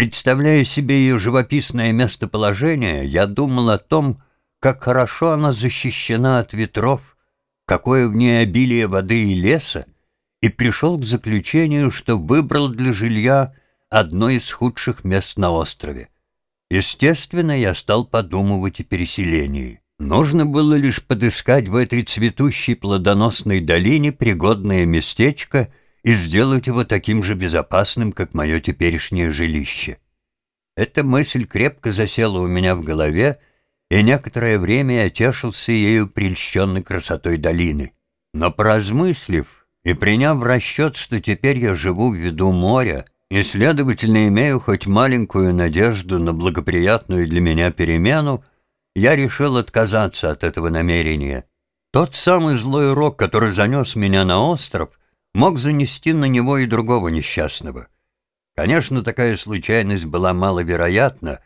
Представляя себе ее живописное местоположение, я думал о том, как хорошо она защищена от ветров, какое в ней обилие воды и леса, и пришел к заключению, что выбрал для жилья одно из худших мест на острове. Естественно, я стал подумывать о переселении. Нужно было лишь подыскать в этой цветущей плодоносной долине пригодное местечко и сделать его таким же безопасным, как мое теперешнее жилище. Эта мысль крепко засела у меня в голове, и некоторое время я тешился ею прельщенной красотой долины. Но поразмыслив и приняв в расчет, что теперь я живу в виду моря, и, следовательно, имею хоть маленькую надежду на благоприятную для меня перемену, я решил отказаться от этого намерения. Тот самый злой рок, который занес меня на остров, мог занести на него и другого несчастного. Конечно, такая случайность была маловероятна,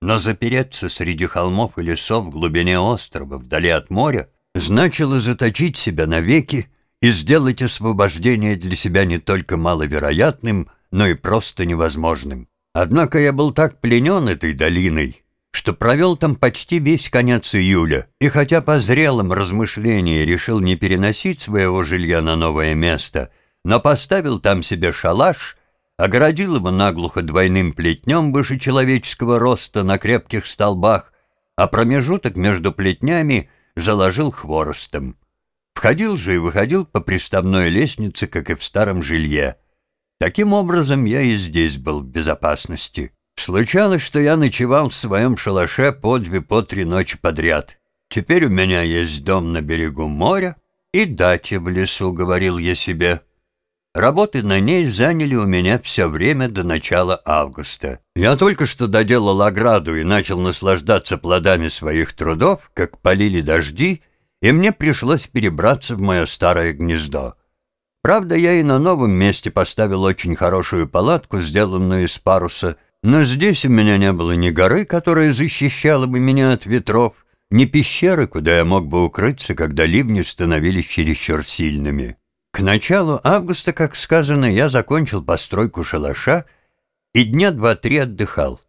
но запереться среди холмов и лесов в глубине острова, вдали от моря, значило заточить себя навеки и сделать освобождение для себя не только маловероятным, но и просто невозможным. Однако я был так пленен этой долиной, что провел там почти весь конец июля, и хотя по зрелым размышлениям решил не переносить своего жилья на новое место, но поставил там себе шалаш — огородил его наглухо двойным плетнем выше человеческого роста на крепких столбах, а промежуток между плетнями заложил хворостом. Входил же и выходил по приставной лестнице, как и в старом жилье. Таким образом, я и здесь был в безопасности. Случалось, что я ночевал в своем шалаше по две, по три ночи подряд. Теперь у меня есть дом на берегу моря и дача в лесу, говорил я себе. Работы на ней заняли у меня все время до начала августа. Я только что доделал ограду и начал наслаждаться плодами своих трудов, как полили дожди, и мне пришлось перебраться в мое старое гнездо. Правда, я и на новом месте поставил очень хорошую палатку, сделанную из паруса, но здесь у меня не было ни горы, которая защищала бы меня от ветров, ни пещеры, куда я мог бы укрыться, когда ливни становились чересчур сильными. К началу августа, как сказано, я закончил постройку шалаша и дня два-три отдыхал.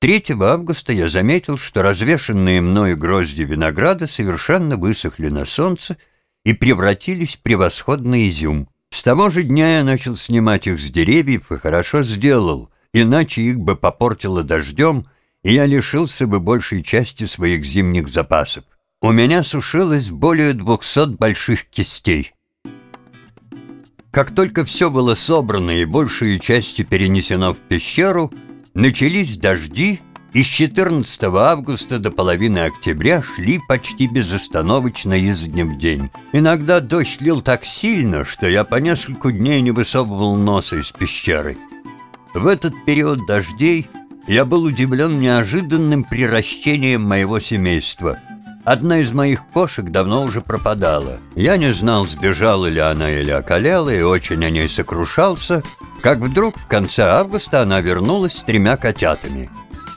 3 августа я заметил, что развешенные мною грозди винограда совершенно высохли на солнце и превратились в превосходный изюм. С того же дня я начал снимать их с деревьев и хорошо сделал, иначе их бы попортило дождем, и я лишился бы большей части своих зимних запасов. У меня сушилось более двухсот больших кистей. Как только все было собрано и большей частью перенесено в пещеру, начались дожди, и с 14 августа до половины октября шли почти безостановочно из дня в день. Иногда дождь лил так сильно, что я по несколько дней не высовывал носа из пещеры. В этот период дождей я был удивлен неожиданным приращением моего семейства – Одна из моих кошек давно уже пропадала. Я не знал, сбежала ли она или околела, и очень о ней сокрушался, как вдруг в конце августа она вернулась с тремя котятами.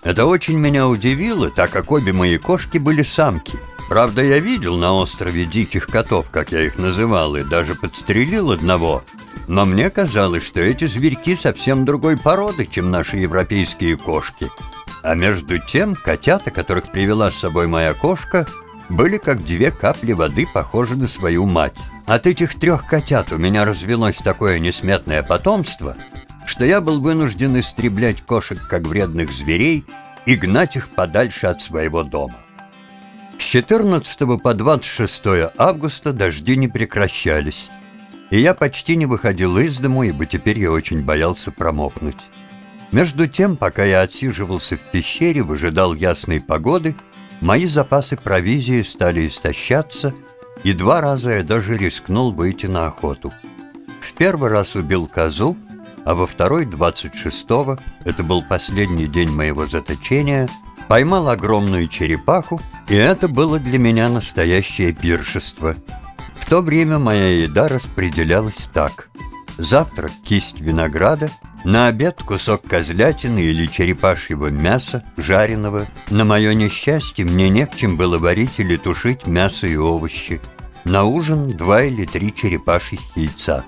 Это очень меня удивило, так как обе мои кошки были самки. Правда, я видел на острове диких котов, как я их называл, и даже подстрелил одного. Но мне казалось, что эти зверьки совсем другой породы, чем наши европейские кошки – а между тем котята, которых привела с собой моя кошка, были как две капли воды похожи на свою мать. От этих трех котят у меня развелось такое несметное потомство, что я был вынужден истреблять кошек как вредных зверей и гнать их подальше от своего дома. С 14 по 26 августа дожди не прекращались, и я почти не выходил из дому, ибо теперь я очень боялся промокнуть. Между тем, пока я отсиживался в пещере, выжидал ясной погоды, мои запасы провизии стали истощаться, и два раза я даже рискнул выйти на охоту. В первый раз убил козу, а во второй, 26-го, это был последний день моего заточения, поймал огромную черепаху, и это было для меня настоящее пиршество. В то время моя еда распределялась так. Завтрак – кисть винограда – на обед кусок козлятины или черепашьего мяса, жареного. На мое несчастье мне не в чем было варить или тушить мясо и овощи. На ужин два или три черепашьих яйца.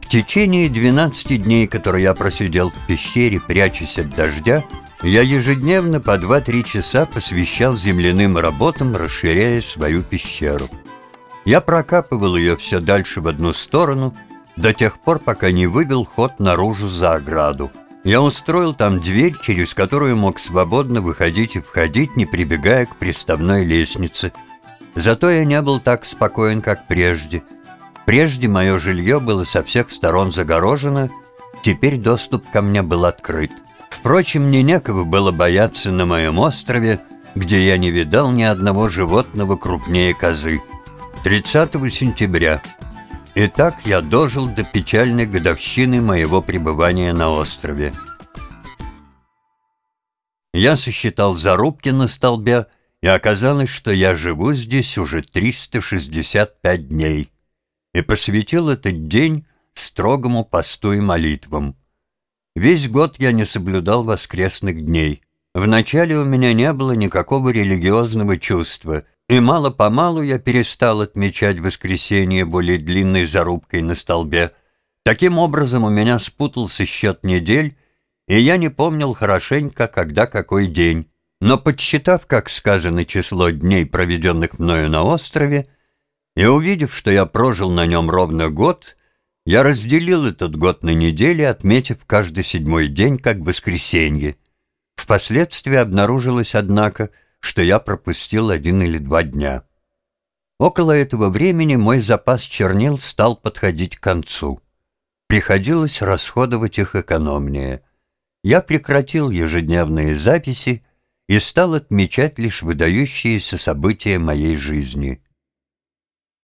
В течение 12 дней, которые я просидел в пещере, прячась от дождя, я ежедневно по 2-3 часа посвящал земляным работам, расширяя свою пещеру. Я прокапывал ее все дальше в одну сторону, до тех пор, пока не вывел ход наружу за ограду. Я устроил там дверь, через которую мог свободно выходить и входить, не прибегая к приставной лестнице. Зато я не был так спокоен, как прежде. Прежде мое жилье было со всех сторон загорожено, теперь доступ ко мне был открыт. Впрочем, мне некого было бояться на моем острове, где я не видал ни одного животного крупнее козы. 30 сентября. Итак, я дожил до печальной годовщины моего пребывания на острове. Я сосчитал зарубки на столбе, и оказалось, что я живу здесь уже 365 дней, и посвятил этот день строгому посту и молитвам. Весь год я не соблюдал воскресных дней. Вначале у меня не было никакого религиозного чувства — и мало-помалу я перестал отмечать воскресенье более длинной зарубкой на столбе. Таким образом у меня спутался счет недель, и я не помнил хорошенько, когда какой день. Но подсчитав, как сказано, число дней, проведенных мною на острове, и увидев, что я прожил на нем ровно год, я разделил этот год на недели, отметив каждый седьмой день как воскресенье. Впоследствии обнаружилось, однако, что я пропустил один или два дня. Около этого времени мой запас чернил стал подходить к концу. Приходилось расходовать их экономнее. Я прекратил ежедневные записи и стал отмечать лишь выдающиеся события моей жизни —